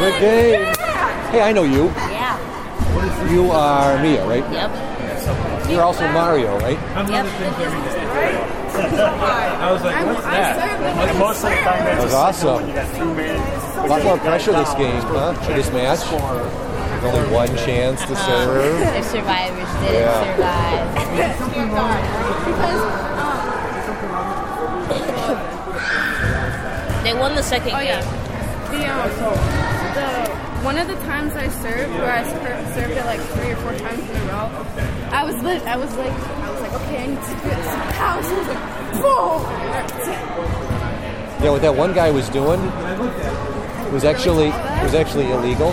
Good game. Hey, I know you. Yeah. You are Mia, right? Yep. You're also Mario, right? Yep. I was like, what's that? Like most of the time, That was awesome. You got two men. A lot more pressure this game, huh? For this match. There's only one chance to serve. The survivors didn't Yeah. survive. they won the second Oh game. yeah. The um, the one of the times I served, where I served it like three or four times in a row, I was lit. I was like, I was like, okay, I need to get some house. I was like, boom. Yeah, what that one guy was doing was actually was actually illegal.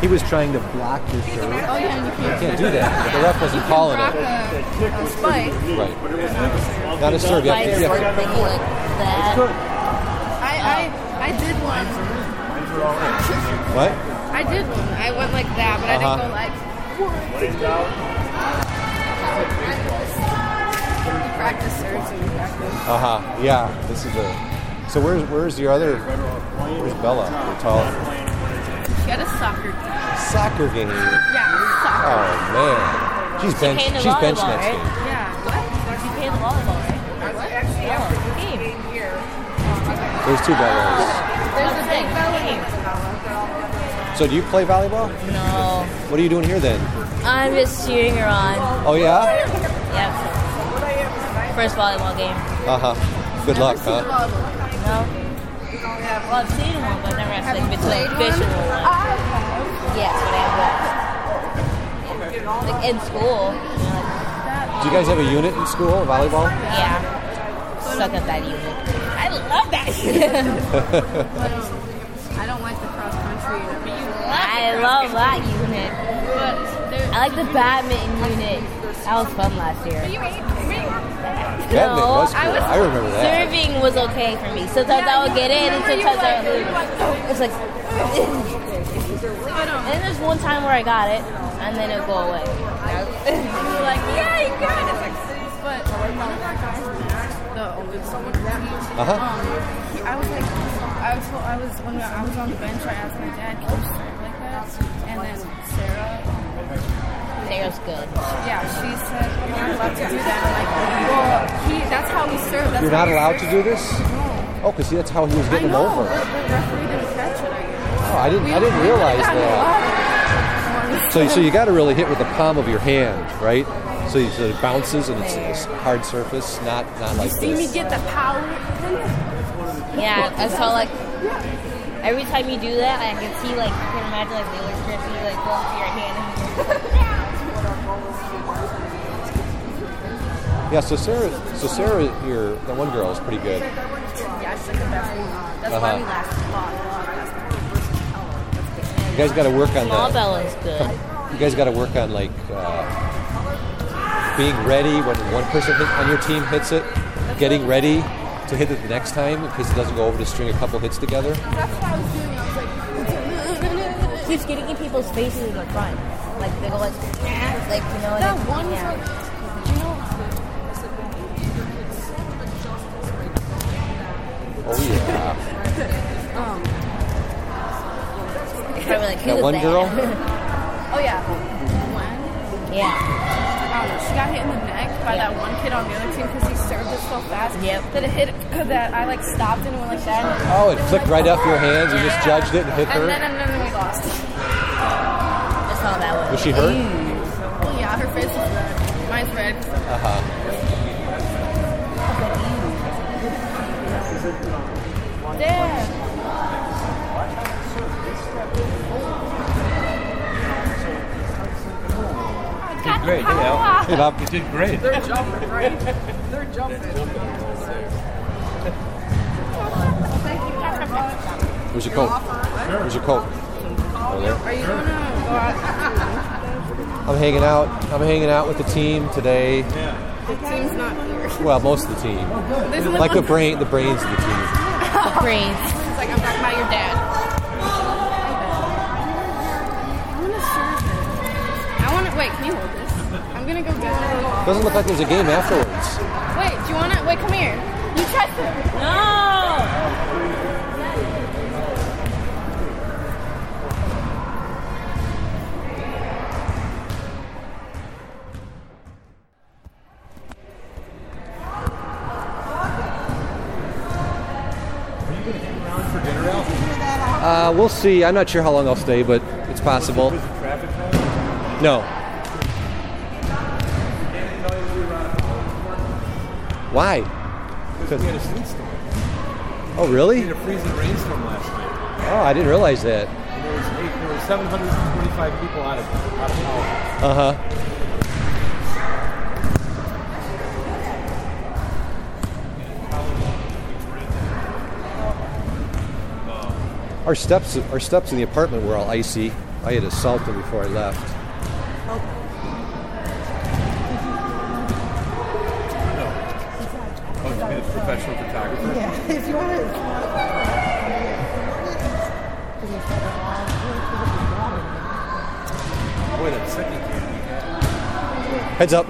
He was trying to block your serve. Oh yeah, and you You can't. can't do that. The ref wasn't calling it. a, a spike. Right. Not a serve. You Like have to, you have to- like that. I I I did one. What? I did one. I went like that, but I Uh-huh. didn't go like. We practice serves and we practice. Uh huh. Yeah. This is a. So where's where's your other? Where's Bella? The tall She had a soccer game. soccer game. Yeah, soccer. Oh man. She's bench. came to She's bench next right? game. Yeah. What? You pay the volleyball, right? Actually, Oh, game. There's two Bellas. So do you play volleyball? No. What are you doing here then? I'm just cheering her on. Oh yeah. Yep. First volleyball game. Uh huh. Good luck, huh? No? Well, I've seen one, but never actually been to an official one. Yes, but I have Like in school. You know, like, Do you guys have a unit in school, volleyball? yeah. Suck at that unit. I love that unit. I love that unit. But I like the badminton unit. That was fun last year. Badminton was cool. I was- I remember that. Serving was okay for me. Sometimes I would get in, and sometimes I would lose. It's like, and then there's one time where I got it, and then it would go away. you're like, yeah, you got it. But one of our guys, the oldest someone Uh-huh. um, I was like, I was, I was when I was on the bench, I asked my dad, And then Sarah, um, Sarah's good. yeah, she said, you're not allowed to do that. I'm like, well, he, that's how we serve. That's You're not we allowed to do this? No. Oh, because that's how he was I getting know, them over. but the referee didn't catch it, I guess. Oh, I didn't. We- I didn't realize would've that. So, so you got to really hit with the palm of your hand, right? So, you- so it bounces and it's, it's hard surface, not not like See me get the power. Yeah, I saw like every time you do that, I can see like you can imagine like the electricity like going through your hand. Yeah. So Sarah, so Sarah, your that one girl is pretty good. Yeah, she's like the best one. That's Uh-huh. why we lasted long. You guys got to work on Small that. Bella's good. You guys got to work on like uh, being ready when one person hit, on your team hits it, getting ready to hit it the next time in case it doesn't go over to string a couple hits together. That's what I was doing. I was like, Keeps getting in people's faces in the front. Like they go like, like you know. that like, one yeah. girl, Oh yeah. um, Probably like, That one that? girl? oh yeah, when yeah. I she got hit in the neck by that one kid on the other team because he served it so fast. Yep. That it hit that I like stopped and went like that. Oh, it flicked right off your hands. You just judged it and hit her. And then her. and then we lost. I saw that one. Was she hurt? Well, yeah, her face was red. Mine's red. Uh huh. Dad. Great, you know. Hey, Bob. You did great. They're jumping, right? They're They're jumping. Where's your coat? Where's your coat? Over. Are you gonna go out? I'm hanging out. I'm hanging out with the team today. The team's not here. Well, most of the team. There's Like the brain, the brains of the team. Brains. It's like I'm talking about your dad. I want to serve it. I want to wait. Can you hold this? I'm gonna go get it. Doesn't look like there's a game afterwards. Wait, do you want to? Wait, come here. You touch it. No! Uh, we'll see. I'm not sure how long I'll stay, but it's possible. No. Why? Because we had a snowstorm. Oh, really? We had a freezing rainstorm last night. Oh, I didn't realize that. And there was eight, there were 725 people out of out of power. Uh huh. Our steps, our steps in the apartment were all icy. I had to salt them before I left. If you want to. Boy, that second camera. Heads up.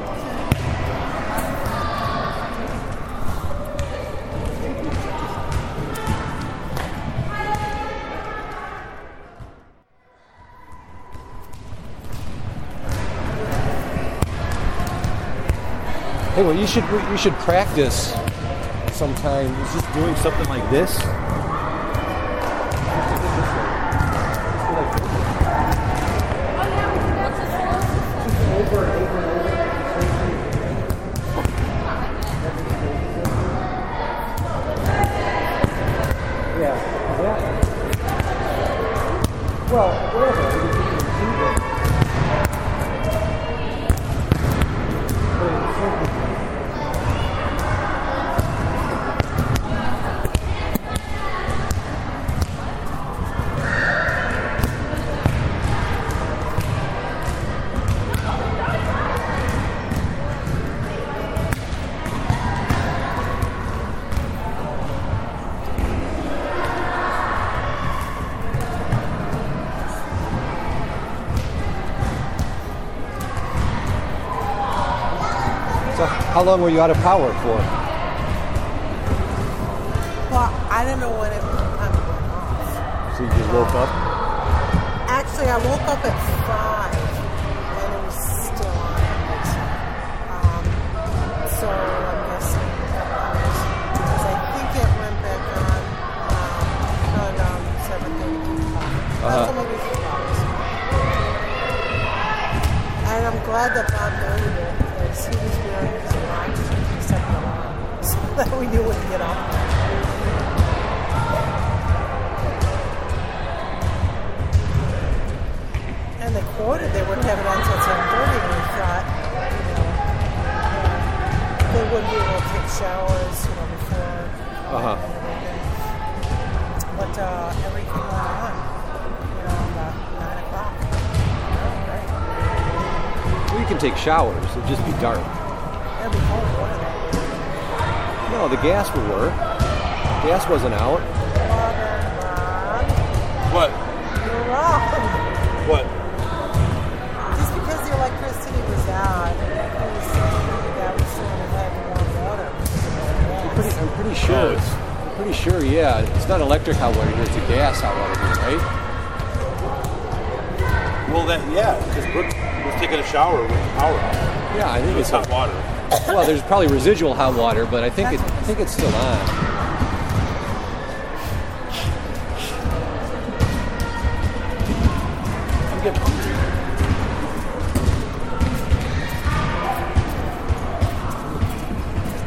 Hey, well, you should you should practice sometime. Just doing something like this. How long were you out of power for? Well, I don't know when it off. So you just woke up? Actually, I woke up at five and it was still on. Um, so I'm guessing a couple hours. Because I think it went back on um, around seven thirty. Uh-huh. So three hours. And I'm glad that Bob that we knew to get off. And they quoted they wouldn't have it on until 7.30 and we thought, you know, they wouldn't be able to take showers, you know, before Uh huh. But uh, everything went on, you know, about nine o'clock. Oh, great. You can take showers. It'd just be dark. It'll be cold water. No, the gas would work. Gas wasn't out. What? You're wrong. What? Just because the electricity was out, it was saying that we shouldn't have warm water. I'm pretty, I'm pretty sure. it's- I'm pretty sure. Yeah, it's not electric hot water here. It's a gas hot water here, right? Well, that yeah, because Brooke was taking a shower with the power out. Yeah, I think It's it's hot water. Well, there's probably residual hot water, but I think it, I think it's still on. I'm getting hungry.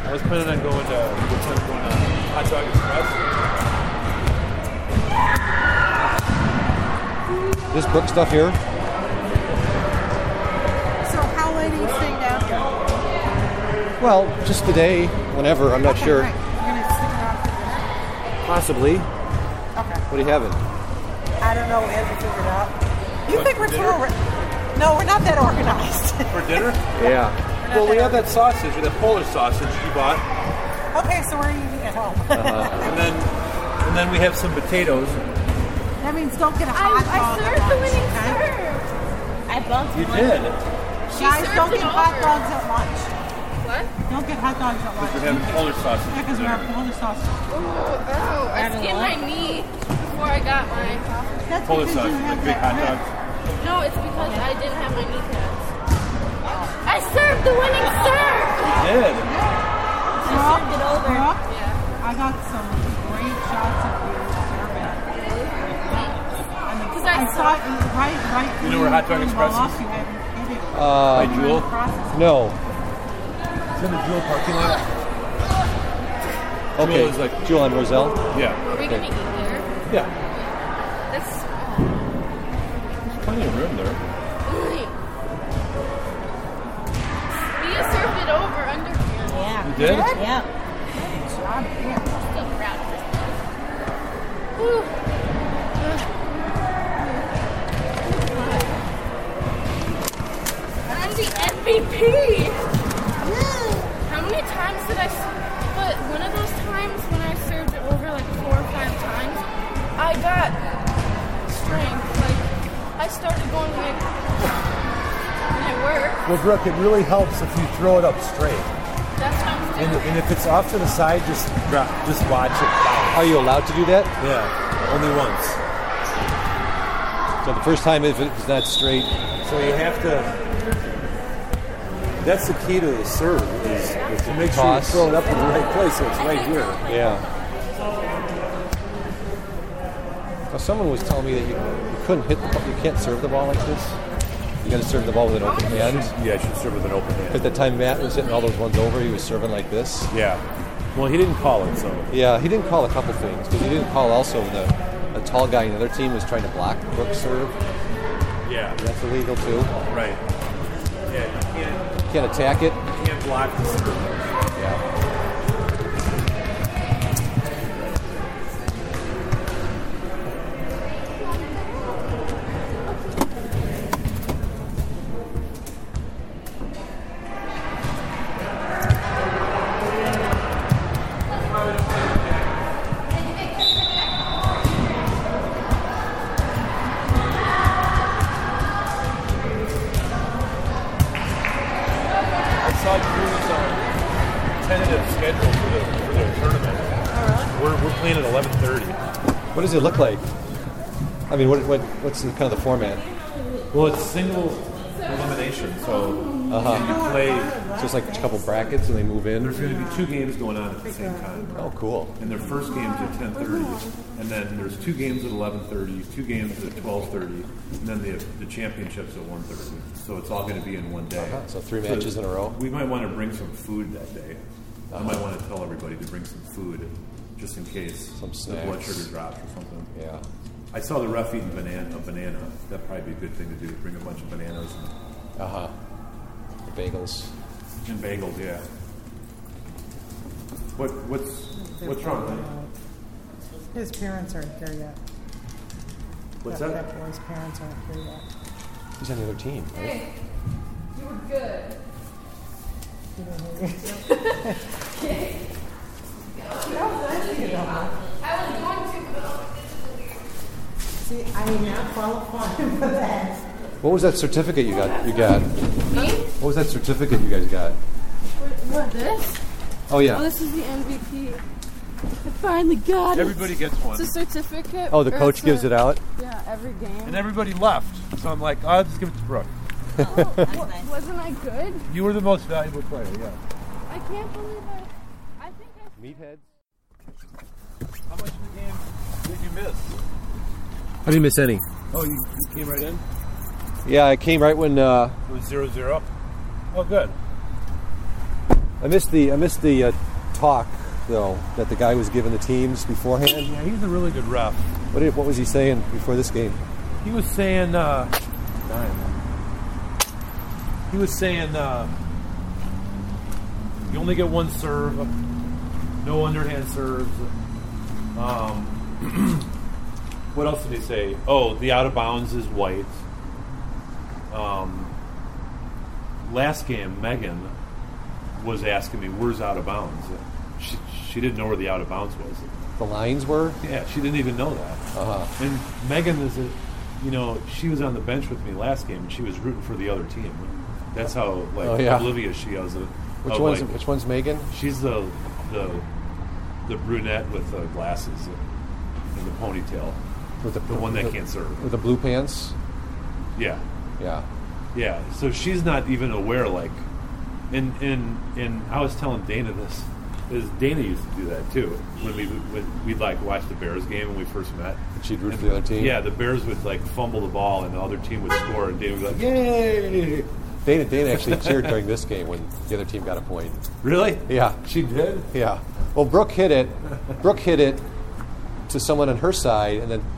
I was planning on going to what's going on uh, Hot Dog Express. This book stuff here. Well, just today, whenever. I'm not Okay, sure. great. You're gonna stick around for dinner? Possibly. Okay. What are you having? I don't know. We haven't figured it out. You think we're too? Or- no, we're not that organized. For dinner? Yeah. Well, we have that sausage, or that Polish sausage you bought, okay, so we're eating at home. Uh-huh. and then and then we have some potatoes. that means don't get a I, hot I dog. at served the lunch, winning okay? serve. I bumped You one. did. She Guys, served don't get hot over. dogs at hot dogs at lunch. We're having Polish sausage. Yeah, because we're dinner. having Polish sausage. Ooh, oh, I Having skinned what? my knee before I got mine. That's Polish sausage, like big hot dogs. No, it's because I didn't have my kneecaps. I served the winning serve. Did. Brooke, it over. Brooke, Yeah. I got some great shots of you serving. And the- Because I I saw it right, right. You know where Hot Dog Express is? off You haven't hit it. Uh, By Jewel. No. It's in the Jewel parking lot. Okay. Jewel is like- Jewel and Roselle. Yeah. Are we gonna eat there? Yeah. That's There's plenty of room there. Leah served it over underhand. Yeah. You did? Yeah. Still proud of this. Whew. I'm the MVP. How many times did I? s- But one of those times when I served it over like four or five times, I got strength. Like I started going like, and it worked. Well, Brooke, it really helps if you throw it up straight. That's what I'm And, doing. and if it's off to the side, just drop, just watch it. Are you allowed to do that? Yeah, only once. So the first time, if it's not straight, So you have to. That's the key to the serve is, is to make sure you Toss. throw it up in the right place, so it's right here. yeah. Now, someone was telling me that you, you couldn't hit the ball, you can't serve the ball like this. You got to serve the ball with an open hand. Yeah, I should serve with an open hand. At the time Matt was hitting all those ones over, he was serving like this. Yeah. Well, he didn't call it, so. Yeah, he didn't call a couple things because he didn't call also the a tall guy in the other team was trying to block Brooks' serve. Yeah. That's illegal too. Right. Can't, attack it. you can't block the. Yeah. Mean, what, what what's the, kind of the format? Well, it's single elimination, so Uh-huh. you play. So it's like a couple brackets and they move in. There's going to be two games going on at the same time. Oh, cool. And their first game's at 10:30, and then there's two games at 11:30, two games at 12:30, and then the the championships at 1:30. So it's all going to be in one day. Uh-huh. So three matches in a row? We might want to bring some food that day. I might want to tell everybody to bring some food, just in case Some the blood sugar drops or something. Yeah. I saw the ref eating banana. A banana. That'd probably be a good thing to do. Bring a bunch of bananas and, Uh huh. The bagels. and bagels. Yeah. What what's what's wrong? man? His parents aren't here yet. What's that? that? That boy's parents aren't here yet. He's on the other team, right? Hey, you were good. He didn't hear you. I was going to, but See, I am not qualifying for that. What was that certificate you got? You got? me? What was that certificate you guys got? What, this? Oh yeah. Oh, yeah. this is the MVP. I finally got it. Everybody gets one. It's a certificate. Oh, the or coach it's gives a- it out. Yeah, every game. And everybody left. So I'm like, I'll just give it to Brooke. Oh, That's nice. Wasn't I good? You were the most valuable player, yeah. I can't believe I. I think I. Meatheads. How much of the game did you miss? I didn't miss any. Oh, you, you came right in? Yeah, I came right when uh, It was 0 0. Oh, good. I missed the I missed the uh, talk though that the guy was giving the teams beforehand. Yeah, he's a really good ref. What did, what was he saying before this game? He was saying, uh, darn. he was saying, uh, You only get one serve. No underhand serves. Um, what else did he say? Oh, the out of bounds is white. Um, last game, Megan was asking me, "Where's out of bounds?" She, she didn't know where the out of bounds was. The lines were. Yeah, she didn't even know that. Uh-huh. And Megan is a, you know, she was on the bench with me last game, and she was rooting for the other team. That's how like Oh, yeah. oblivious she is. Of, Which of, one's like- which one's Megan? She's the the the brunette with the glasses and the ponytail, With the, the one that with- can't serve. with the blue pants. Yeah, Yeah. yeah. So she's not even aware. Like, and and and I was telling Dana this. Is Dana used to do that too when we when we'd like watch the Bears game when we first met. And She'd root And- for the other team. Yeah, the Bears would like fumble the ball and the other team would score, and Dana would be like, "Yay!" Dana Dana actually cheered during this game when the other team got a point. Really? Yeah. She did. Yeah. Well, Brooke hit it. Brooke hit it to someone on her side, and then th-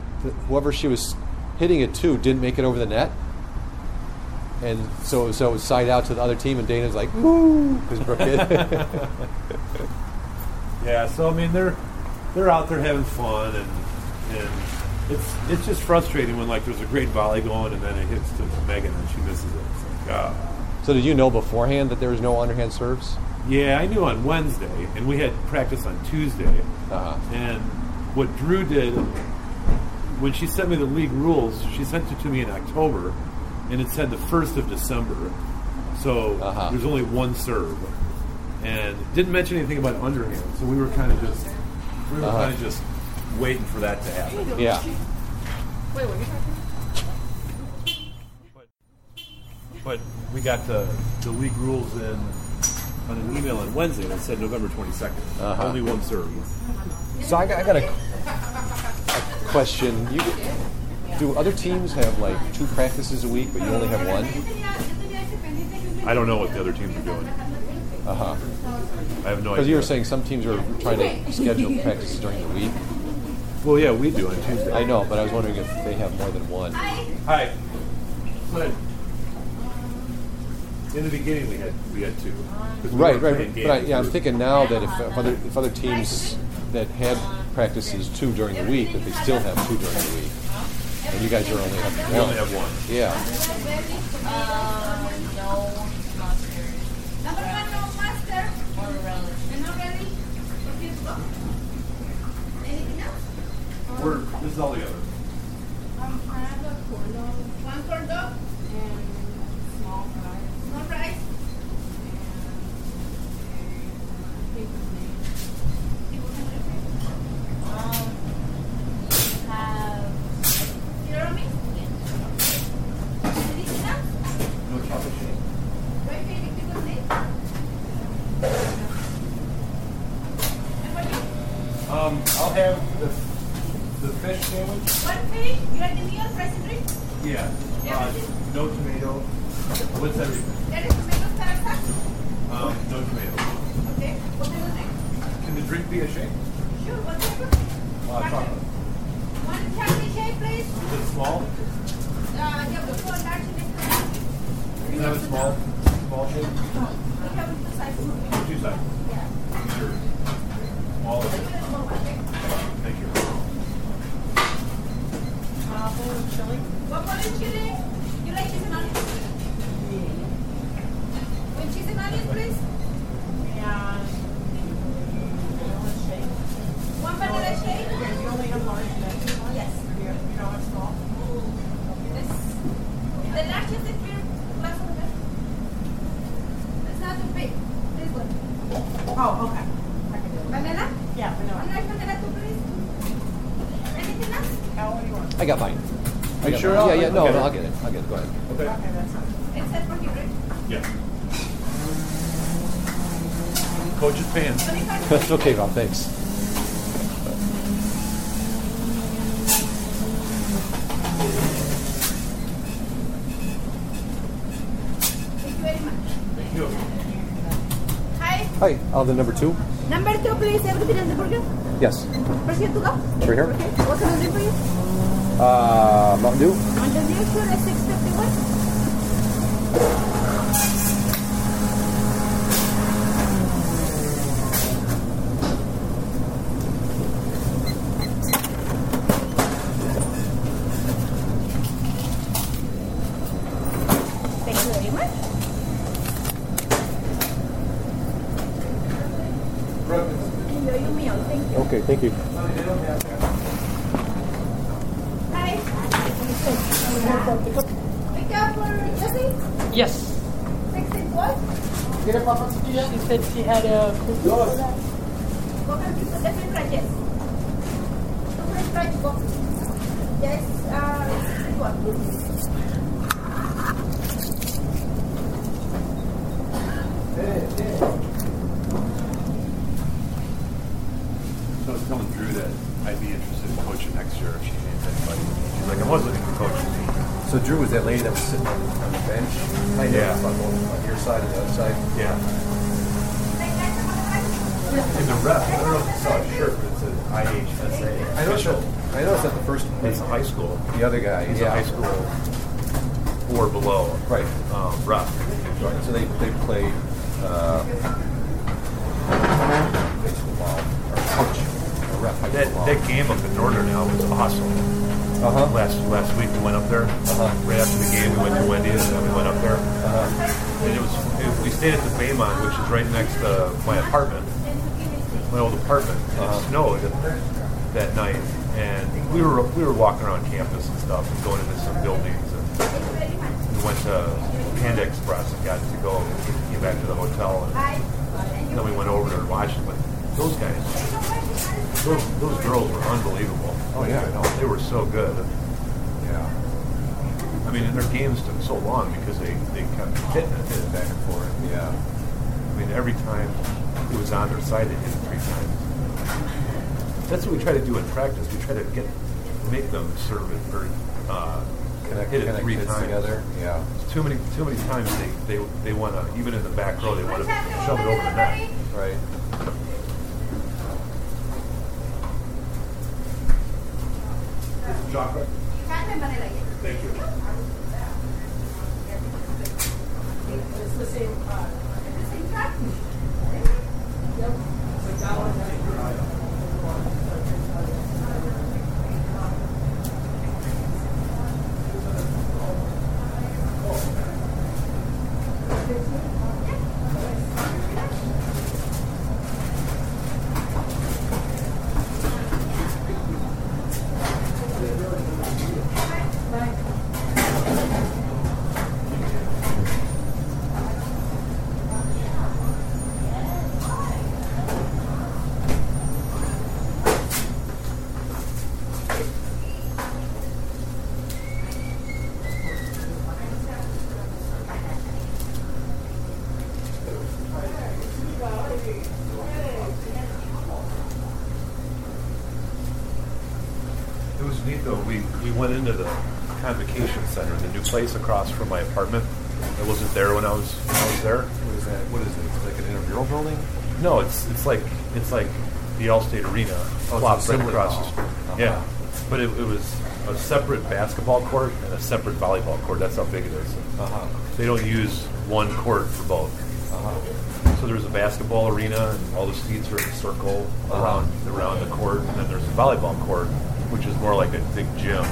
whoever she was hitting it to didn't make it over the net. And so, so it was side out to the other team, and Dana's like, "Woo!" because Brooke hit. Yeah, so I mean they're they're out there having fun and and it's it's just frustrating when like there's a great volley going and then it hits to Megan and she misses it. It's like ah. so, did you know beforehand that there was no underhand serves? Yeah, I knew on Wednesday and we had practice on Tuesday. Uh-huh. And what Drew did when she sent me the league rules, she sent it to me in October and it said the first of December. So Uh-huh. there's only one serve. And didn't mention anything about underhand, so we were kind of just we were Uh-huh. kind of just waiting for that to happen. Yeah. Wait, what are you talking But we got the, the league rules in on an email on Wednesday and it said November 22nd. Uh-huh. Only one serve. So I got, I got a, a question. You, do other teams have like two practices a week, but you only have one? I don't know what the other teams are doing. Uh huh. I have no idea. Because you were saying some teams are trying to schedule practices during the week. Well, yeah, we do on Tuesday. I know, but I was wondering if they have more than one. Hi. But in the beginning, we had we had two. we Right, right. But I, yeah, I'm thinking now that if, if other if other teams that had practices two during the week, but they still have two during the week, and you guys are only have one. We only have one. Yeah. Uh, no mustard. Number one, no master. Or relish. And not ready? Okay. Anything else? We're this is all together. Um, I have a corn dog One corn dog, and small fries. small fries. Um, have You know what I mean? Anything else? No chocolate shake. Wait, can you give us name? And for you? Um, I'll have the the fish sandwich. One fish, you like the meal, fries and drinks? Yeah. Uh, no tomato. What's everything? That is tomato salsa. Um, no tomato. Okay, what kind of drink? Can the drink be a shake? Sure, whatever. Uh, chocolate. One chocolate shake, please. Is it small? Uh, yeah, we'll go large and extra. Can I have a small small shake? We have two sizes. Two sides. Sure. Small. Thank you. What about the chili? You like cheese and onions? With cheese and onions, please. One vanilla shake. You only have large Yes. You know what's small? This. The large is the clear glass of milk. It's not too big. This one. Oh, okay. I can do it. Vanilla? Yeah, One vanilla. large vanilla too, please. Anything else? How what do you want? I got mine. I You got sure? mine. Yeah, yeah. No, okay. no, I'll get it. I'll get it. Go ahead. Okay. Okay, that's fine. It's set for you, right? Yeah. Coach is paying. That's okay, Rob. Thanks. Thank you very much. Thank you. Hi. Oh, the number two. Number two, please. Everything on the burger. Yes. Proceed to go. Over here. Okay. What can I do for you? Uh, Mountain Dew. The near sure Oh, yeah, I know. they were so good. Yeah. I mean, and their games took so long because they, they kept hitting it, hitting it back and forth. Yeah. I mean, every time it was on their side, they hit it three times. That's what we try to do in practice. We try to get make them serve it or uh, Connect, hit it connect three times together. Yeah. Too many too many times they they, they want to even in the back row they want to shove it over the net. Right. Chocolate. Thank you. It's the same. Uh, It was neat though. We we went into the convocation center, the new place across from my apartment. I wasn't there when I was when I was there. What is that? What is it? It's like an intramural building. No, it's it's like it's like the Allstate Arena, Oh, plopped right across the street. Uh-huh. Yeah, but it, it was a separate basketball court and a separate volleyball court. That's how big it is. Uh-huh. They don't use one court for both. Uh-huh. So there's a basketball arena, and all the seats are in a circle Uh-huh. around around the court, and then there's a volleyball court, which is more like a big gym.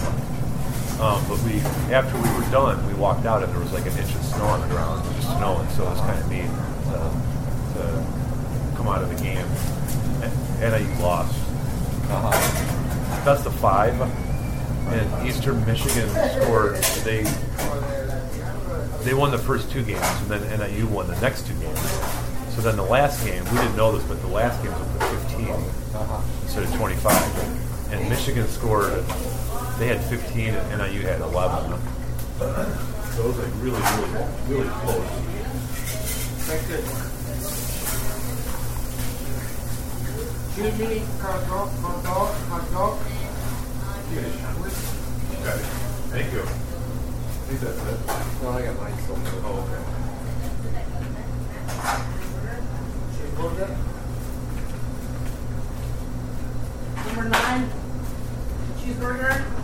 Um, but we, after we were done, we walked out, and there was like an inch of snow on the ground, just snowing. So it was kind of neat to, to come out of the game. And, and I lost. Uh-huh. That's the five, and Eastern Michigan scored. They they won the first two games, and then NIU won the next two games. So then the last game, we didn't know this, but the last game was up to 15 Uh-huh. instead of 25. And Michigan scored, they had 15 and NIU had 11. So it was like really, really, really close. Excuse me, hot dog, hot dog, hot dog. Okay. Thank you. I think that's it. No, I got mine still. Oh, okay. number nine, cheeseburger.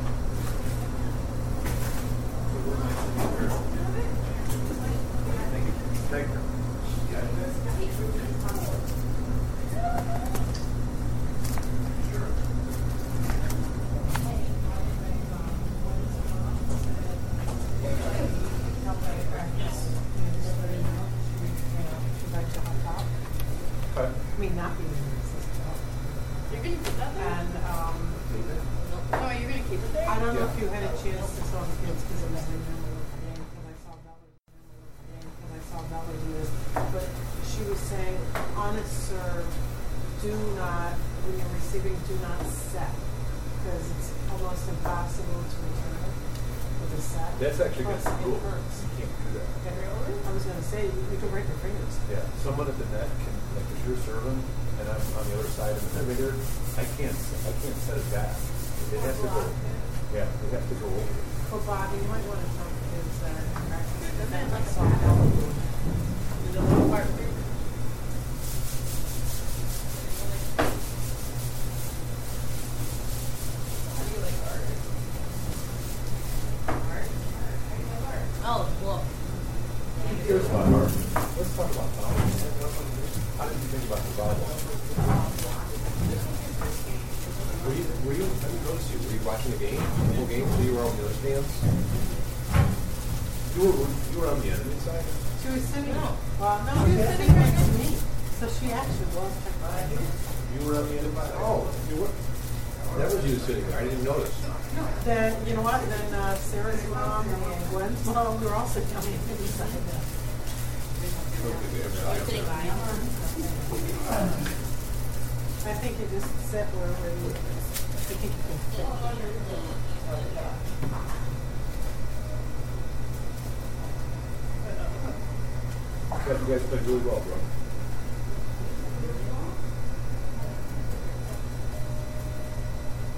Guys played really well, bro.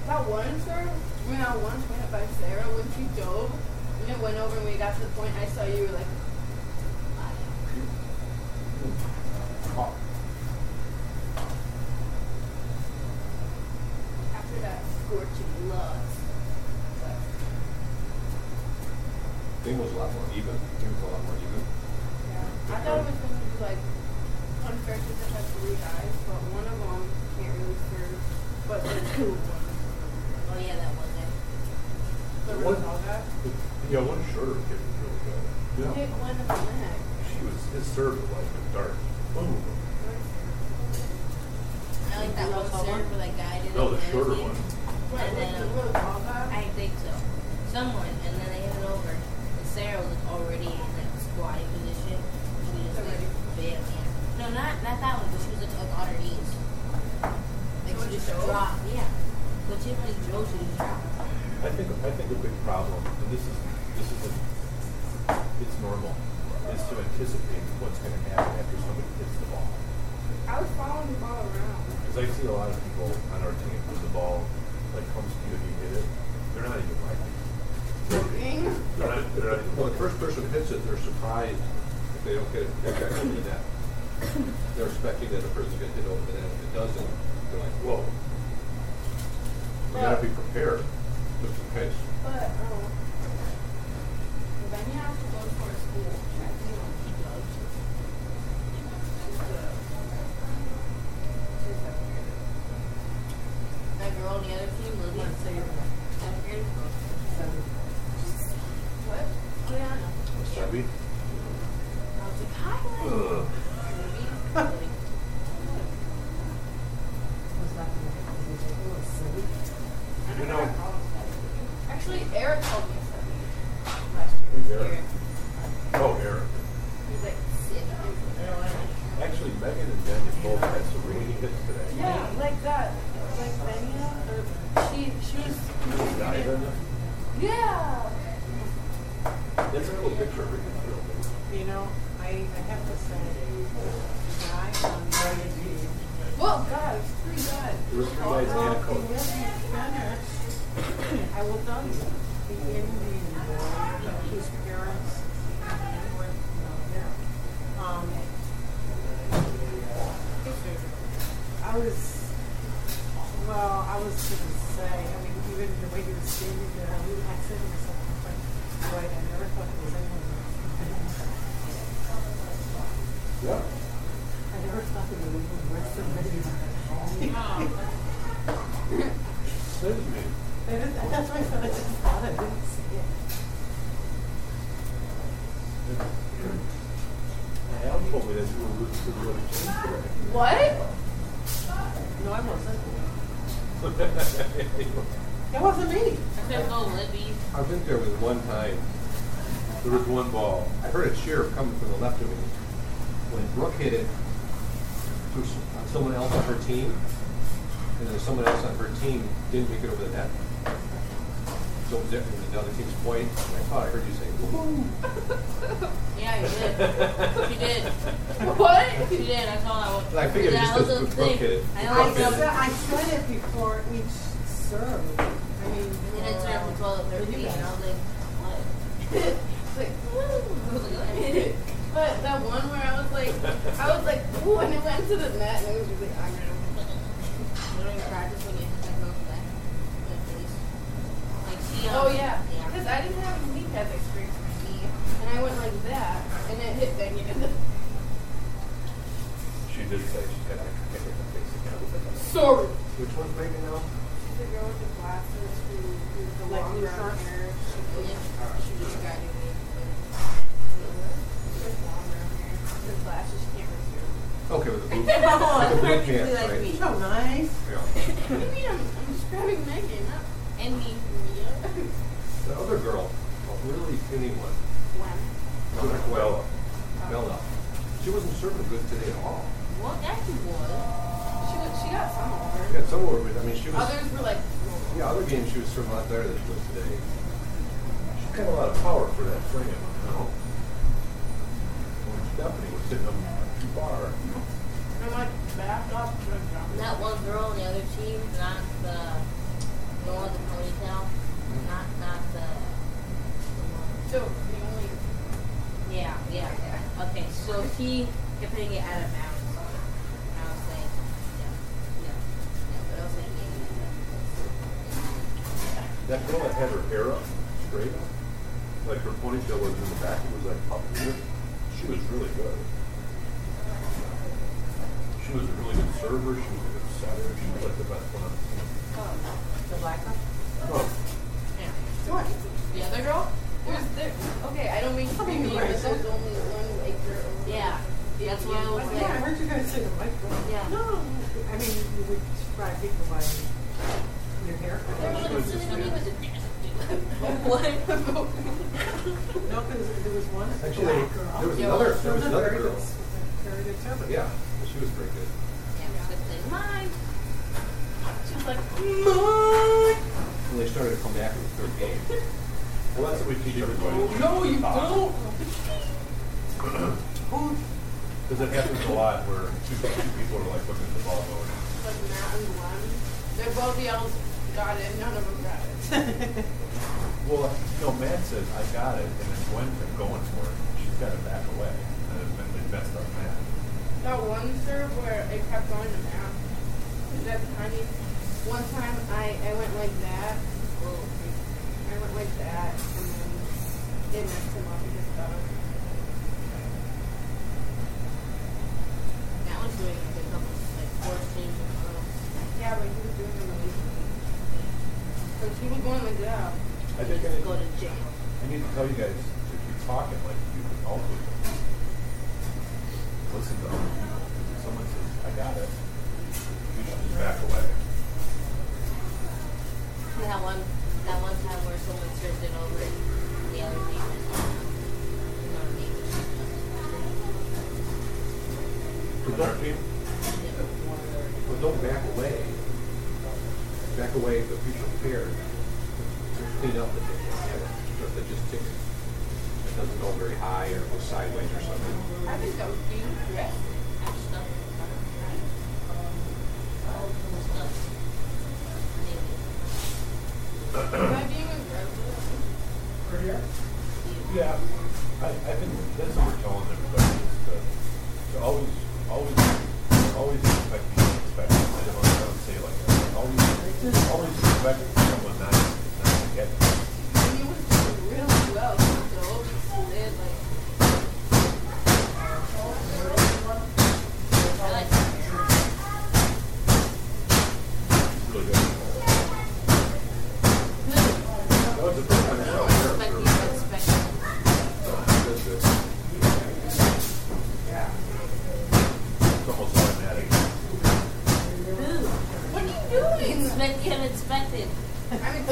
That one, sir, when I one went by Sarah when she dove, and it went over and we got to the point, I saw you were like. After that scorching love. Thing was a lot more even. Thing was a lot more even. I was going to say, I mean, even the way you were standing there, I boy, I never thought it was anyone else. Yeah. I never thought it was anyone worse than me. Me. That's why I just thought I didn't see it. What? No, I wasn't. That wasn't me. I said go Libby. I think there was one time, there was one ball. I heard a cheer coming from the left of me. When Brooke hit it to s- someone else on her team, and then someone else on her team didn't make it over the net. So it was it was the other team's point. I thought I heard you say, woo Yeah, you did. You did. What? You did. I saw that one. And I figured that just was because the Brooke thing. hit it. I Brooke know. I hit it. said, I said it before each serve. I mean, And then it turned to 12 or 13, and I was like, what? It's like, woo. I was like, what? But that one where I was like, I was like, ooh, and it went to the net, and it was just like, I'm gonna. You don't even practice when you hit that girl's back. in the face. Like, she, um, Oh yeah, Yeah. because I didn't have knee pad experience for me, and I went like that, and it hit Benny in the. She did say she got a kick in the face again. Sorry. Which one's Megan now? The girl with the glasses who, who's the Like long brown hair. She, oh, Yeah. She just graduated. she has long brown hair. The glasses she can't really. Okay, with the blue, Oh, with the blue pants, like right? me. so nice. Yeah. What do you mean? I'm, I'm describing Megan, not And me. The other girl, a really skinny one, when. Bella. Bella. Uh, she wasn't serving good today at all. Well, that she was. She was, she got some over. She had some over, I mean, she was. Others were like, Yeah, other games she was serving a lot better than she was today. She's got a lot of power for that frame. No. When Stephanie was sitting them too far. I'm like, back up. That one girl on the other team, not the, the one with the ponytail. Not, not the, the one. So the only. Yeah, yeah, yeah. Okay, so he kept hitting it out of bounds. And I was like, yeah, yeah, yeah, but I was like, yeah, That girl that had her hair up straight, like her ponytail was in the back, it was like up here. She was really good. She was a really good server. She was a good setter. She was like the best one on the team. The black one? Oh, yeah. What? The other girl? There's there. Okay, I don't mean to be mean, but there's only one white girl. Yeah, that's what I was Yeah, I like. heard you guys say the white girl. Yeah. No, I mean, you would describe people by your hair. There was, there was a what? No, because there was one Actually, there black girl. there was Yeah, another, there was another very girl. Very good server. Yeah, she was pretty good. Yeah, I'm just mine. She was like, mine. And they started to come back in the third game. Well, that's what we teach everybody. no, you don't. Because it happens a lot where two, two people are like looking at the ball going. Like Matt and Glenn. They both yelled, got it, none of them got it. Well, you know, Matt says, I got it, and then Gwen kept going for it. She's got to back away. And it, it messed up Matt. That one serve where it kept going to Matt. That tiny. One time I, I went like that. Oh, I went like that, and then it messed him up because of that. That one's doing like a couple, like four streams in a row. Yeah, but he was doing it really So she was going like that. I think I need, Go to jail. I need to tell you guys to keep talking like you do with all people. Listen to other people. If someone says, I got it, you should just back away. That one, that one time where someone turned it over But don't, but don't back away. Back away the future fair. Clean up the thing. So if it just ticks, it doesn't go very high or goes sideways or something. I think that cute. Yeah.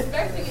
expecting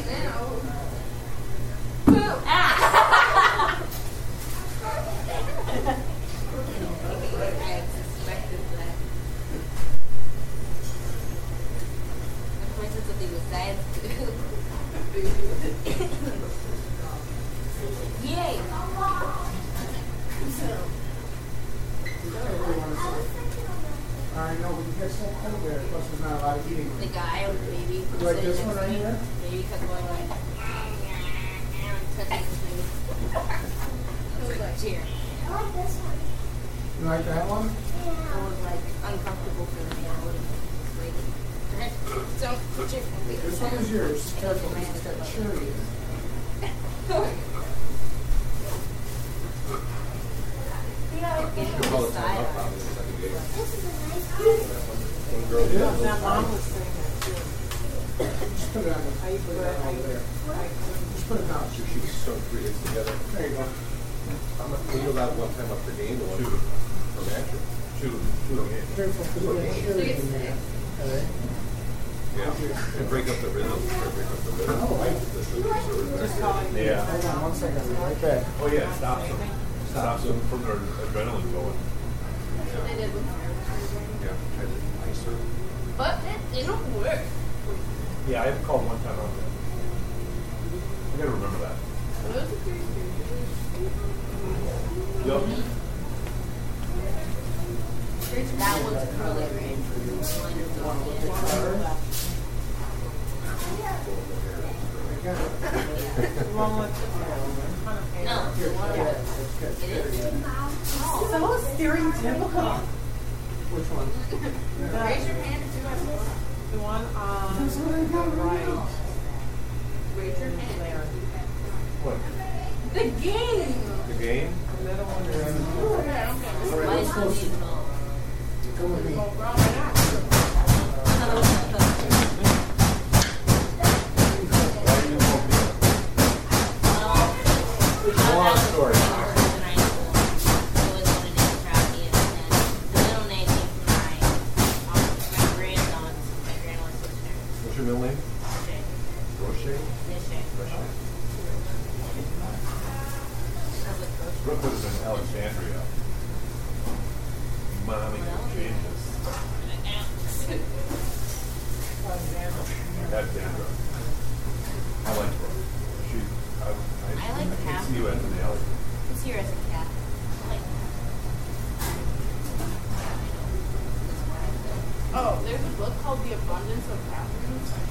your middle name? Roche. Roche. Brooke was in Alexandria. Mommy changes. That's Sandra. I like Brooke. She, I, I, I, like I can see you as an alien. I see you as the abundance of bathrooms.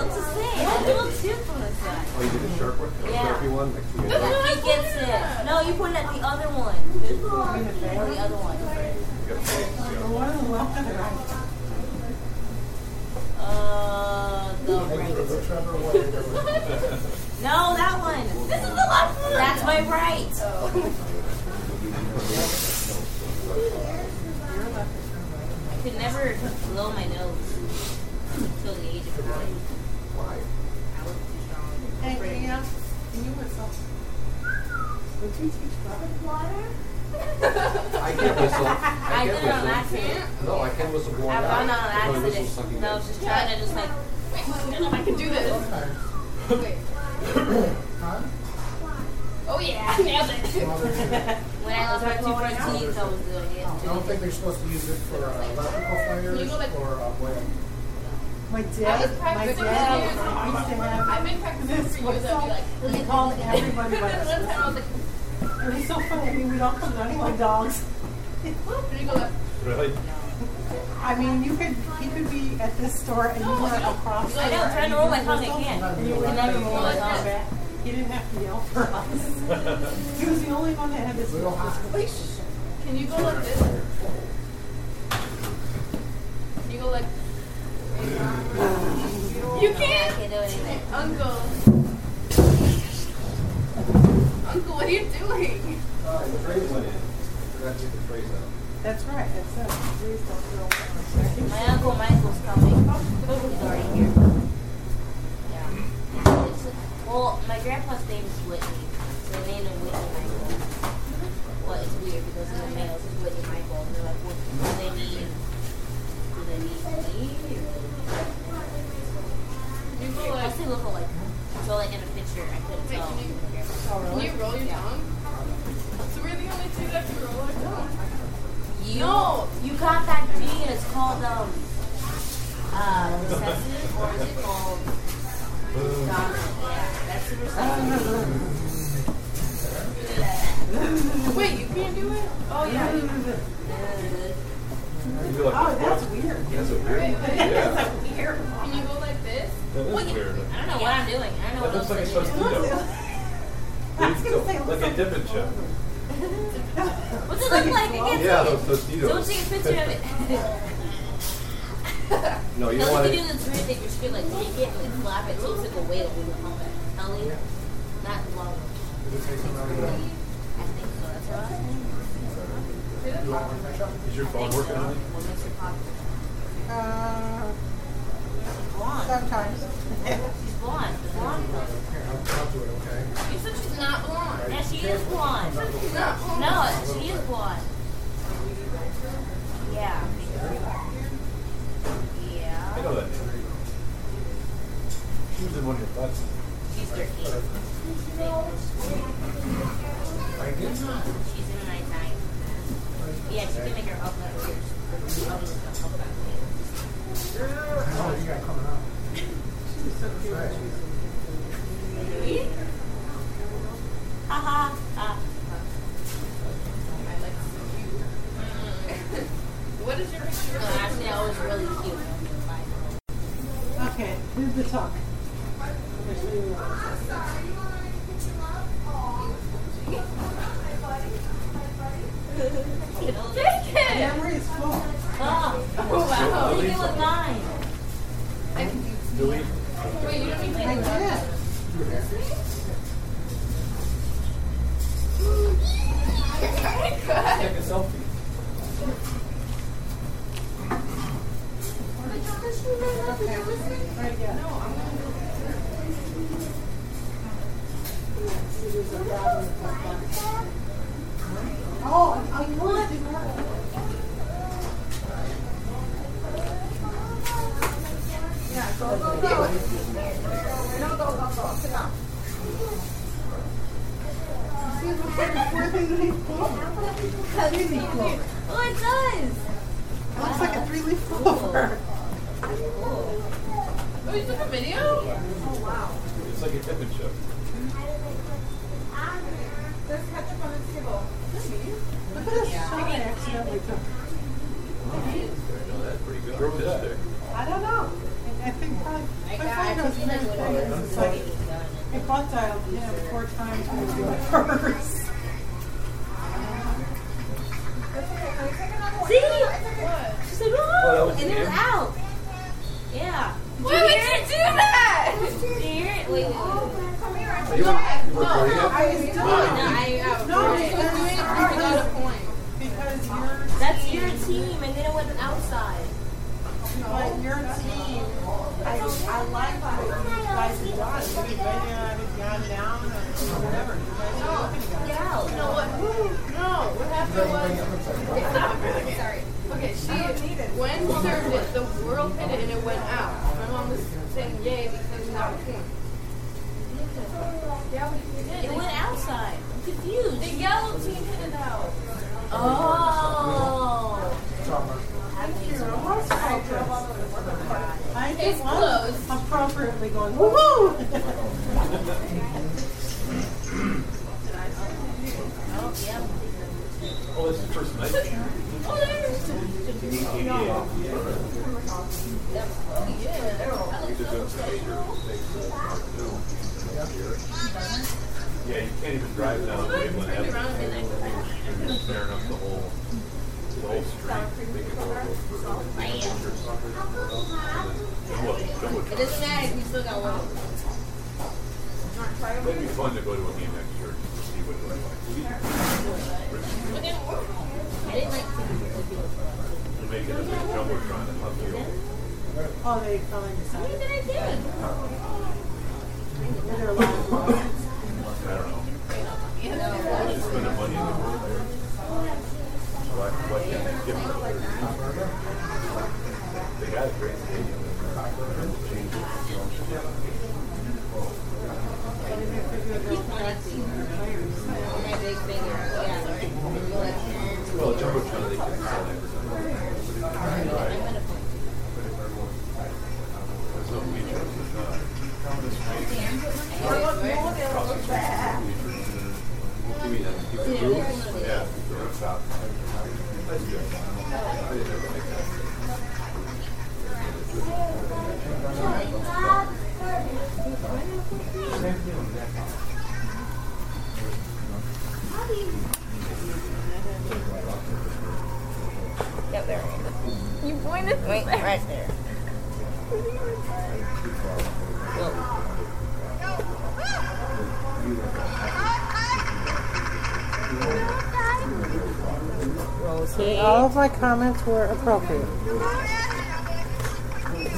Yeah, they look the same. A little tooth on the side. Oh, you did a sharp one? A Yeah. Sharpie one? Like, you got- he gets it. No, you put it at the other one. The other one. One of the left and the right. Uh, the right. No, that one. This is the left one. That's my right. I could never blow my nose until the age of nine. Why? I was too strong. Hey, Mia, can you whistle? Would you teach Water? I can't whistle. I, I can't did it on accident. No, I can't whistle blowing I out. found on I accident. No, I was just trying to just like. Wait, I don't know if I can do this. Wait. Oh yeah, nailed it. When I was about two front teeth, I was doing it. I don't think they're supposed to use it for uh, electrical fires or uh, oil. My I was dad, my dad used to have I've been practicing for years. I'd be like, He called everybody by One their time I was like, It was so funny. I mean, we'd all come down to my dogs. whoop, and you go like, Really? I mean, you could, he could be at this store and you were across. I know, I'm trying to roll my tongue. I can't. And you were never roll my tongue. back. He didn't have to yell for us. He was the only one that had this. Little hot. Can you go like this? Can you go like? You can't. can't do anything. Uncle. Uncle, what are you doing? Uh, the trays went in. Forgot to get the trays out. That's right, that's it. Please don't. My uncle Michael's coming. He's already here. Yeah. It's, well, my grandpa's name is Whitney, so they named him Whitney Michael. But it's weird because in the mail it says Whitney Michael, and they're like, what do they mean? Like. I. So like in a picture, I couldn't Wait, tell. Can you, roll yeah. tongue? So, we're the only two that can roll tongue. You, no! You got that gene. It's called, um, recessive, or is it called. Wait, you can't do it? Oh yeah. Like Oh, that's weird. That's a weird. Wait, wait. Yeah. Weird. Can you go like this? That is Well, you- weird. I don't know what I'm doing. I don't know That what looks like a. Tostito. I was gonna say, it Like a like- dipping chip. What's it look like? I can't Yeah, those it. Tostitos. Don't take a picture of it. No, you don't want you to. do the weird thing. You're just gonna like take it and like flap it so it's like a over the pump it. Ellie, not long. I think so. That's her last name. Is your phone working on it? What makes her popular? Uh, Blonde. sometimes. She's blonde. The blonde. I'll do okay? You said she's not blonde. Yeah, she is blonde. She's not blonde. No, she is blonde. Yeah. Yeah. I know that name. She was in one of your thoughts. She's 13. I did not. Yeah, she can make her up that weird. Up that I know you got coming. Ha ha ha. Like to see you. What is your picture? No, actually, I was really cute. when I was five. Okay, here's the talk. I'll show you. Take it! Memory is full. Oh, Oh wow. look at mine. Delete. Wait, you don't need to I take that. did. Take a selfie. Okay. Right, yeah. No, I'm I down. See, it Oh. Oh? Oh chip. There's ketchup on the Look at this shot I accidentally took. Where was that? I don't know. I I think probably. I my got phone it. goes She knows it is. Like, I thought dialed him four times when he was it first. See? She said, oh, and it was out. Yeah. Why would you do that? Did you hear it? Wait, wait, wait. Are you, you recording it? I was doing No, I, I, No, I, because, Without a point. because your That's your team, and then it went outside. But your team, I, I like what you guys have done. Maybe maybe I had gone down or whatever. You guys are looking at it. Get out. No, what? No, what happened was. Stop really. Sorry. Okay, she when served it, the world hit it and it went out. My mom was saying yay because it's not a point. Yeah, we did. It went outside. I'm confused. The yellow team hit it out. Oh. I It's just was appropriately going, woohoo! Oh, yeah. Oh, this is first night. Oh, there's. Yeah, you can't even drive down Waveland Avenue. Tearing up the whole, the whole street. Make it go- What? It doesn't matter if you still got one. It'd be fun to go to a game next year just to see what it looks like. It didn't. I didn't like To make it a big jumbotron in left field. Oh, they finally What decided. did I do? A it. Well, jumbotron they can sell everything. There's no features. There's not. This street. Across the street, there's no features. You mean, uh, keep it roof? Yeah, the rooftop. That's good. I didn't ever. Yep, there. You pointed. Wait, right there. Rosie. All of my comments were appropriate.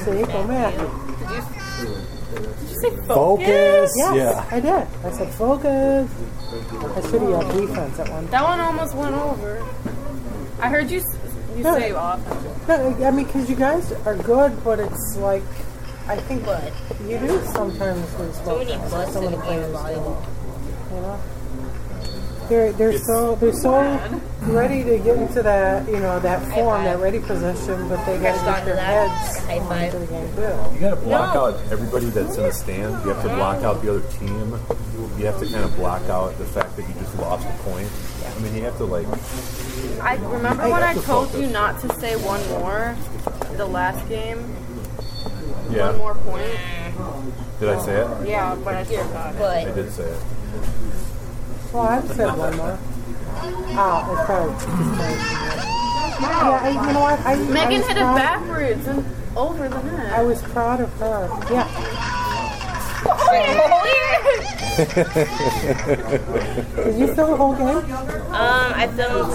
See, go Matthew. Did you say Focus. Yes, Yeah. I did. I said focus. I should have yelled defense at one. That one almost went over. I heard you you No. say offense. No, I mean, because you guys are good, but it's like, I think But you do sometimes lose so many focus. butts Some in of the the game players do. volleyball. You know, they're they're so they're so ready to get into that you know that form, that ready position, but they got to Pressed get their that. heads High into five. the game too. You got to block No. out everybody that's in a stand. You have to block out the other team. You have to kind of block out the fact that you just lost a point. I mean, you have to like. I remember when I told you not to say one more the last game. Yeah. One more point. Did I say it? Yeah, but I still got it. I But did say it. Well, I've said one more. Oh, it's probably just Yeah, I, you know what? I, I Megan was hit it backwards and over the net. I was proud of her. Yeah. Did you film the whole game? um, I filmed.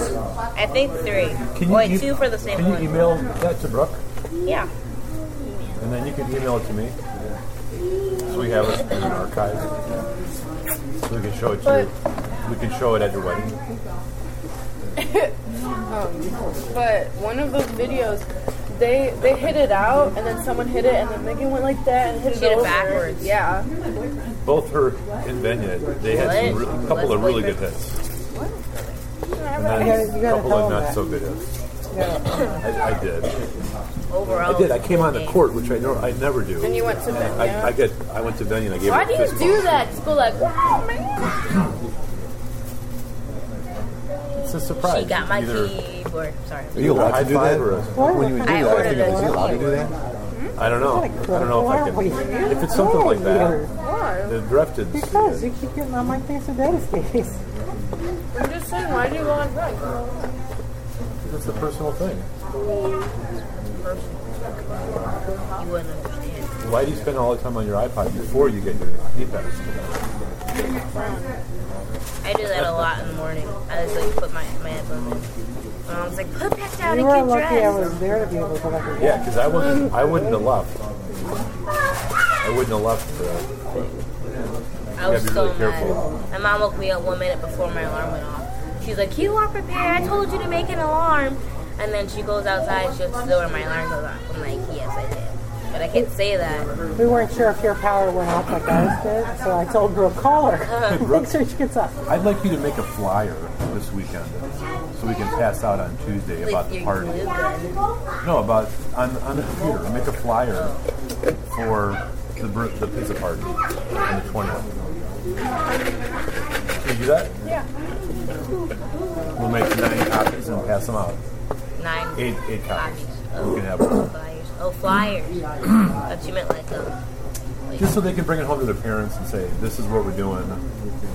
I think three. Can you Wait, e- two for the same Can you email that to Brooke, Yeah. and then you can email it to me, so we have it in an archive, so we can show it to you. We can show it at your wedding. Um, but one of those videos, they they hit it out and then someone hit it and then Megan went like that and hit She it hit it over. backwards. Yeah. Both her and Venya, they had some re- a couple Let's of really good hits, and You then gotta- you gotta a couple of them not so good hits. I, I did. Overall. I did. I came on the court, which I know I never do. And you went to Venya. I, I get. I went to Venya and I gave Why do you do that? Just go like, oh man. It's a surprise. She got my Either- keyboard. Sorry. Are you allowed to do that? or a- When you do I that, I ordered think, it. is he allowed to do that? Hmm? I don't know. I don't know if I can. If it's something like that, the drafted. Because you keep getting on my face with daddy's case. I'm just saying, why do you want that? It's a personal thing. You wouldn't understand. Why do you spend all the time on your iPod before you get your keypad? I do that a lot in the morning. I just like put my, my headphones in. My mom's like, put back down You and were get lucky I was there to be able to put back and Yeah, because I wasn't. I wouldn't have left. I wouldn't have left. Uh, I was be so really careful. mad. My mom woke me up one minute before my alarm went off. She's like, you are prepared. I told you to make an alarm. And then she goes outside, she opens the door, and my alarm goes off. I'm like, yes, I did. But I can't say that. We weren't sure if your power went off like ours did, so I told Brooke, call her. Make sure she gets up. I'd like you to make a flyer this weekend, so we can pass out on Tuesday about With the your party. glue gun. No, about on, on the computer. Make a flyer for the bir- the pizza party on the twentieth. Can you do that? Yeah. We'll make nine copies and pass them out. Nine Eight eight copies. copies. We can have them. flyers. Oh, flyers. Thought you meant like um, Just so they can bring it home to their parents and say, "This is what we're doing,"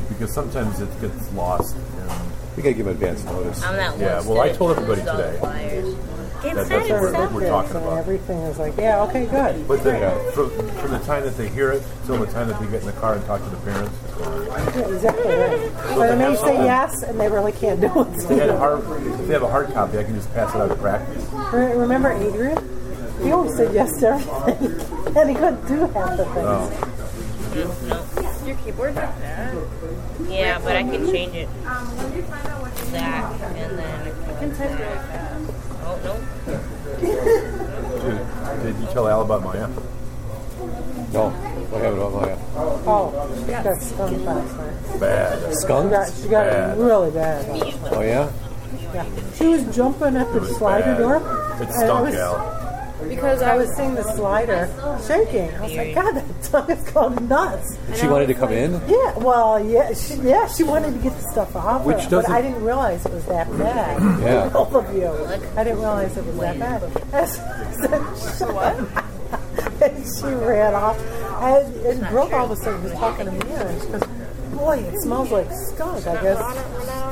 because sometimes it gets lost. And We gotta give him advance notice. I'm that Yeah, well, I told everybody today. Flyers. Get That- set that's what we're- itself. we're talking and about. everything is like, yeah, okay, good. But the, from, from the time that they hear it till the time that they get in the car and talk to the parents. Yeah, exactly right. But it may say yes, and they really can't do it. If they, had a hard, if they have a hard copy, I can just pass it out at practice. Re- Remember Adrian? He always said yes to everything, and he couldn't do half the things. Oh. No. Your keyboard's like that. Yeah, but I can change it. That and then You can type really fast. oh no. Dude, did you tell Al about Maya? No. What happened about Maya? Oh, she got stung last night. Bad. She got, she got Bad. it really bad. Oh, yeah? Yeah. She was jumping at the was slider bad. door. It and I stunk, was, Al. Because I was seeing the slider shaking. I was like, God, that tongue is going nuts. And she wanted to come in? Yeah, well, yeah, she, yeah, she wanted to get the stuff off. Which her, but doesn't- I didn't realize it was that bad. Yeah. Both of you. I didn't realize it was that bad. I said, Shut what? and she ran off. And, and Brooke all of a sudden was talking to me, and she goes, Boy, it smells like skunk. I guess,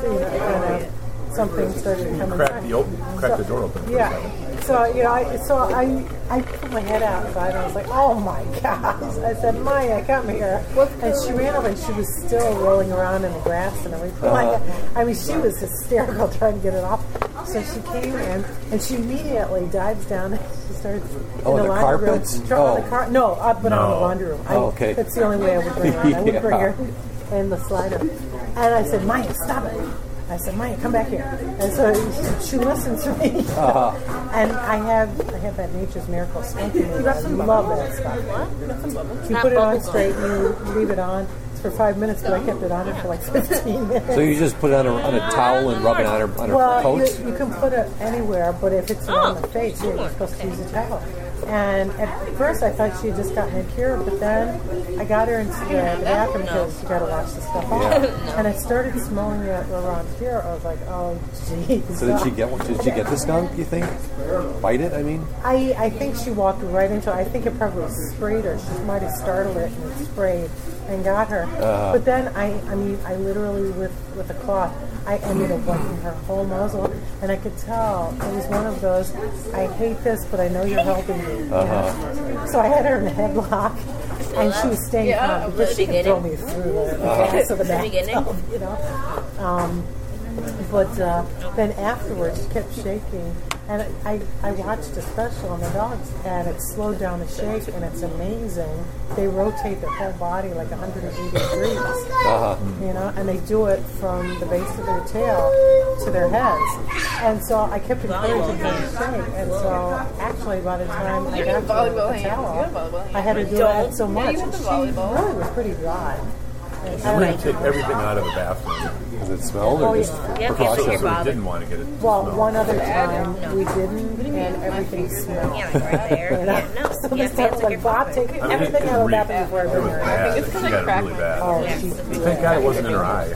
you know, kind of something started to come Crack the open, crack the door open. Yeah. So you know, I, so I I put my head outside and I was like, oh my gosh! I said, Maya, come here. And she ran over and she was still rolling around in the grass and everything. Like, Uh-huh. I mean, she was hysterical trying to get it off. So she came in and she immediately dives down and she starts Oh, in the laundry room. carpets? On Oh. the car- no, uh, but on the laundry room. I, Oh, okay. That's the only way I would bring her. on. I would bring her in the slider. And I said, Maya, stop it. I said, Maya, come back here. And so she, she listens to me. Uh-huh. and I have I have that Nature's Miracle spanky movie. I love that stuff. You Not put it on bubble straight, you leave it on. It's for five minutes, but I kept it on it for like 15 minutes. So you just put it on a, on a towel and rub it on her, on her well, coat? you, you can put it anywhere, but if it's on the face, you're supposed to use a towel. And at first, I thought she had just gotten it cured, but then I got her into the, the bathroom because you got to wash the stuff off. Yeah. And I started smelling it around here. I was like, oh, jeez. So did she get one? Did she get the skunk? You think? Bite it? I mean, I, I think she walked right into it. I think it probably sprayed her. She might have startled it and it sprayed and got her. Uh-huh. But then I I mean I literally with with a cloth I ended up wiping her whole muzzle and I could tell it was one of those I hate this but I know you're helping me. Uh-huh. So I had her in a headlock and she was staying Yeah, calm because she could beginning. throw me through the, the Uh-huh. gas of the Beginning. bathtub, you know. Um, but uh, then afterwards, she kept shaking. And I, I watched a special on the dogs, and it slowed down the shake, and it's amazing. They rotate their whole body like 180 degrees, uh-huh. you know, and they do it from the base of their tail to their heads. And so I kept encouraging them to shake. And so actually, by the time I got to the hands. You have towel. I had to do Don't. it so Yeah, much. you the She really was pretty dry. And I We're going to take everything out of the bathroom. Does it smell Oh, or yeah. just Yeah, can't precaution? So we bother. didn't want to get it. to Well, smell. one other time we didn't, and everything smelled. Yeah, like right there. You know? Yeah, no. So Yeah, this pants time, like like, Bob, take I mean, it, everything it, out of the re- bathroom before I it bring was her in. bad. it's She kinda got it really my- bad. Oh, Yeah. she's Thank God it wasn't in her eye.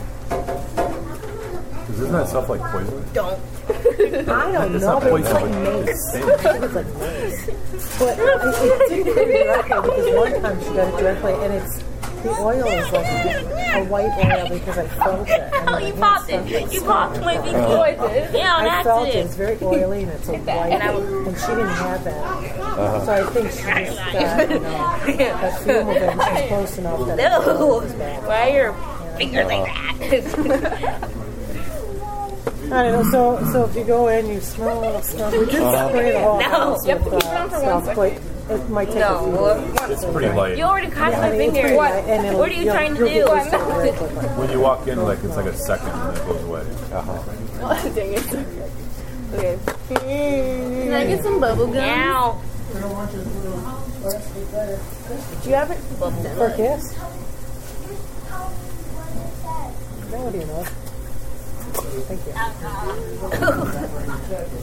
Because isn't that stuff like poison? Don't. I don't It's know, not but it's poison, like but mace. it's It was like mace. But it, it didn't hit me directly because one time she got it directly, and it's the oil is like a white oil because I felt it. and Oh, you popped felt it. You popped my finger. Uh-huh. I did? Yeah, I that's felt it. it. It's very oily and it's a white. And And, she didn't have that. Uh-huh. So I think she just got, you know, that fume of it and she's close enough that it No. was bad. Why are your fingers like that? I don't know. So, so if you go in, you smell a little stuff. We did Uh-huh. spray the whole No. house Yep, with keep it uh, for one stuff, second. But it might take No, a few well, days. It's pretty light. You already caught Yeah, my I mean, finger. pretty light, and What are you trying to do? get used to it very quickly. When you walk in, like it's like a second and it goes away. Uh-huh. Oh, Dang it. Okay. Can I get some bubble gum? Now. Do you have it for kiss? No, do you know? Thank you.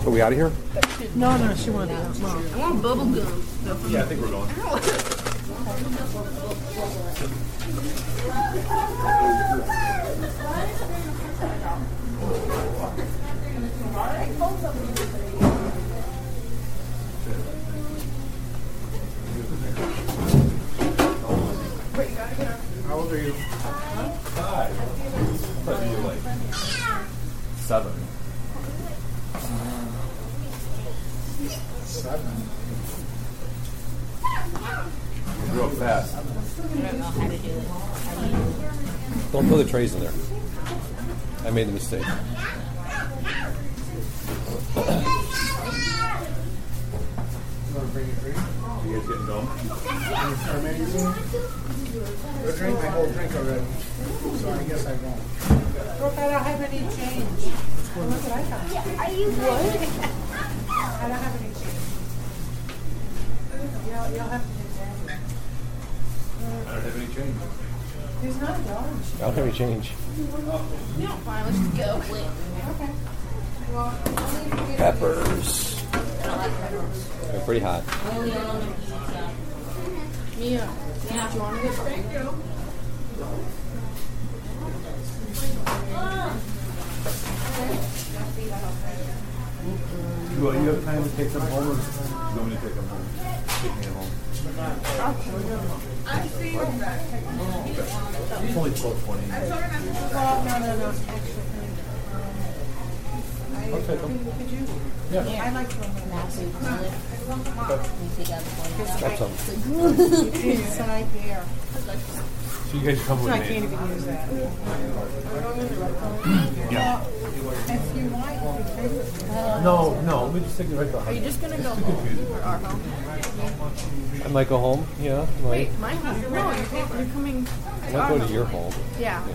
Are we out of here? No, no, she wanted it. I want bubble gum. Yeah, I think we're going. How old are you? Probably like seven. Seven. Real fast. Don't throw the trays in there. I made the mistake. You want to bring a drink? You guys getting dumb? Or maybe some? I drank my whole drink already, so I guess I won't. Look, I don't have any change. Look what I got. Are you what? I don't have any change. You'll, you'll have to take that. I don't have any change. There's not a dollar I don't have any change. Fine, let's just go. Okay. Well, only if you get Peppers. They're pretty hot. Mia. Mia, do you want to get Thank you. Well, you have time to take them home, or do you want me to take them home? Take me home. It's only twelve twenty. Well, no, no, no. Actually, I'll take them. could you? Yeah. I like to go Got some. inside there. So you guys come So with I me. can't even use that. Yeah. If you want, you can take it. No, no, we just take it right behind. Are you behind. just gonna go home or our home? I might go home. Yeah. Might. Wait, my home? No, you're, you're coming. I might go to your home. Yeah. Yeah,